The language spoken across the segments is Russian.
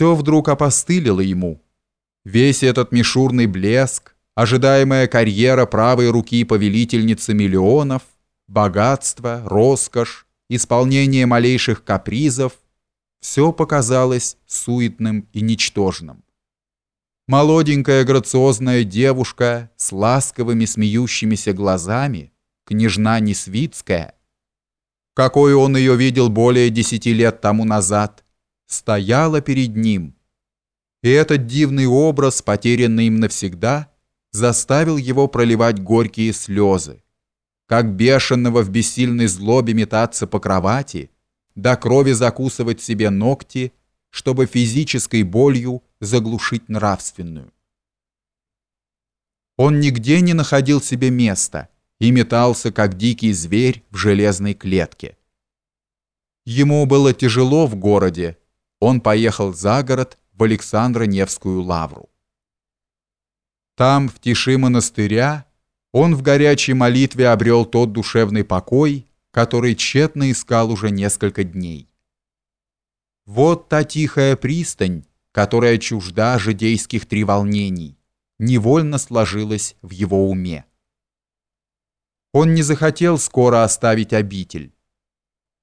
все вдруг опостылило ему. Весь этот мишурный блеск, ожидаемая карьера правой руки повелительницы миллионов, богатство, роскошь, исполнение малейших капризов – все показалось суетным и ничтожным. Молоденькая грациозная девушка с ласковыми смеющимися глазами, княжна Несвицкая, какой он ее видел более десяти лет тому назад, стояла перед ним. И этот дивный образ, потерянный им навсегда, заставил его проливать горькие слезы, как бешеного в бессильной злобе метаться по кровати, до крови закусывать себе ногти, чтобы физической болью заглушить нравственную. Он нигде не находил себе места и метался, как дикий зверь в железной клетке. Ему было тяжело в городе, он поехал за город в Александро-Невскую лавру. Там, в тиши монастыря, он в горячей молитве обрел тот душевный покой, который тщетно искал уже несколько дней. Вот та тихая пристань, которая чужда жидейских треволнений, невольно сложилась в его уме. Он не захотел скоро оставить обитель.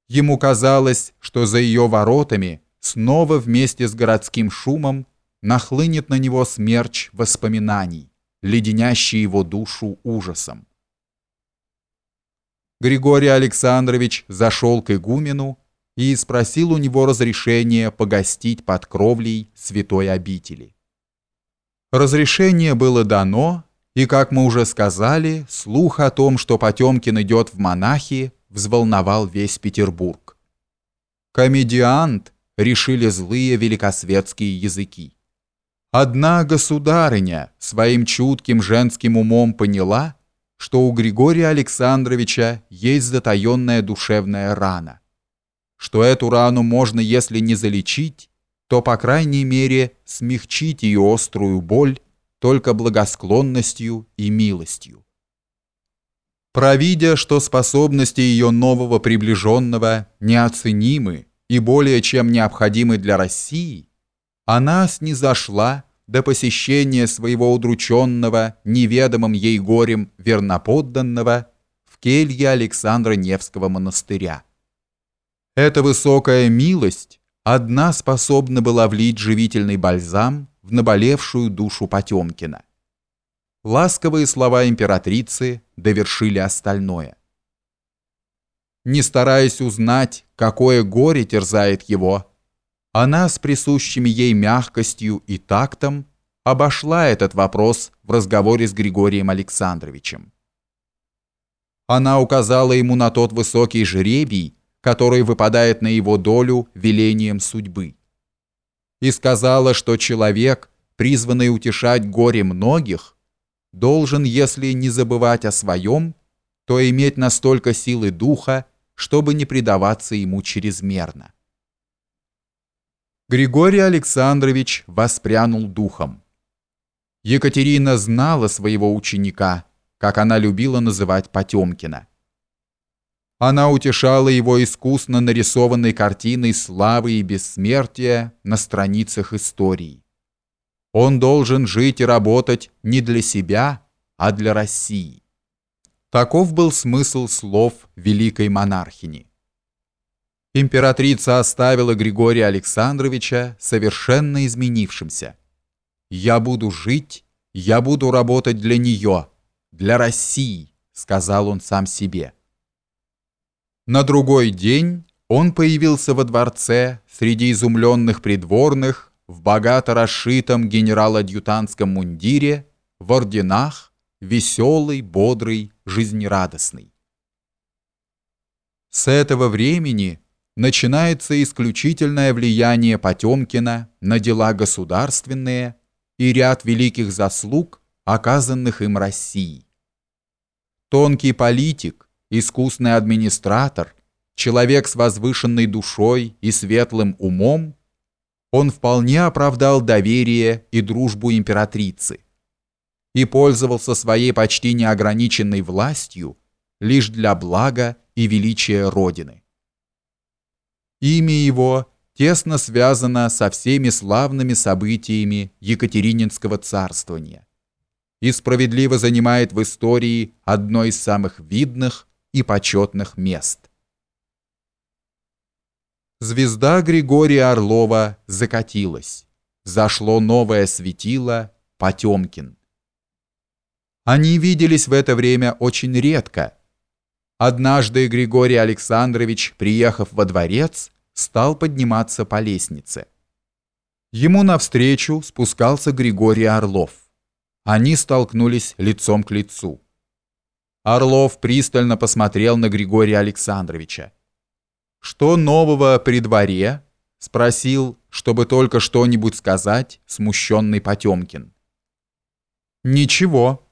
Ему казалось, что за ее воротами снова вместе с городским шумом нахлынет на него смерч воспоминаний, леденящий его душу ужасом. Григорий Александрович зашел к игумену и спросил у него разрешения погостить под кровлей святой обители. Разрешение было дано, и, как мы уже сказали, слух о том, что Потемкин идет в монахи, взволновал весь Петербург. Комедиант решили злые великосветские языки. Одна государыня своим чутким женским умом поняла, что у Григория Александровича есть затаенная душевная рана – что эту рану можно, если не залечить, то, по крайней мере, смягчить ее острую боль только благосклонностью и милостью. Провидя, что способности ее нового приближенного неоценимы и более чем необходимы для России, она снизошла до посещения своего удрученного, неведомым ей горем верноподданного в келье Александра Невского монастыря. Эта высокая милость одна способна была влить живительный бальзам в наболевшую душу Потемкина. Ласковые слова императрицы довершили остальное. Не стараясь узнать, какое горе терзает его, она с присущими ей мягкостью и тактом обошла этот вопрос в разговоре с Григорием Александровичем. Она указала ему на тот высокий жребий, который выпадает на его долю велением судьбы. И сказала, что человек, призванный утешать горе многих, должен, если не забывать о своем, то иметь настолько силы духа, чтобы не предаваться ему чрезмерно. Григорий Александрович воспрянул духом. Екатерина знала своего ученика, как она любила называть Потемкина. Она утешала его искусно нарисованной картиной славы и бессмертия на страницах истории. Он должен жить и работать не для себя, а для России. Таков был смысл слов великой монархини. Императрица оставила Григория Александровича совершенно изменившимся. «Я буду жить, я буду работать для нее, для России», сказал он сам себе. На другой день он появился во дворце среди изумленных придворных в богато расшитом генерал-адъютантском мундире, в орденах, веселый, бодрый, жизнерадостный. С этого времени начинается исключительное влияние Потемкина на дела государственные и ряд великих заслуг, оказанных им России. Тонкий политик, искусный администратор, человек с возвышенной душой и светлым умом, он вполне оправдал доверие и дружбу императрицы и пользовался своей почти неограниченной властью лишь для блага и величия Родины. Имя его тесно связана со всеми славными событиями Екатерининского царствования и справедливо занимает в истории одно из самых видных и почетных мест. Звезда Григория Орлова закатилась. Зашло новое светило Потемкин. Они виделись в это время очень редко. Однажды Григорий Александрович, приехав во дворец, стал подниматься по лестнице. Ему навстречу спускался Григорий Орлов. Они столкнулись лицом к лицу. Орлов пристально посмотрел на Григория Александровича. «Что нового при дворе?» — спросил, чтобы только что-нибудь сказать, смущенный Потемкин. «Ничего.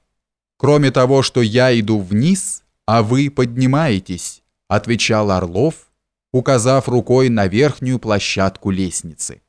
Кроме того, что я иду вниз, а вы поднимаетесь», — отвечал Орлов, указав рукой на верхнюю площадку лестницы.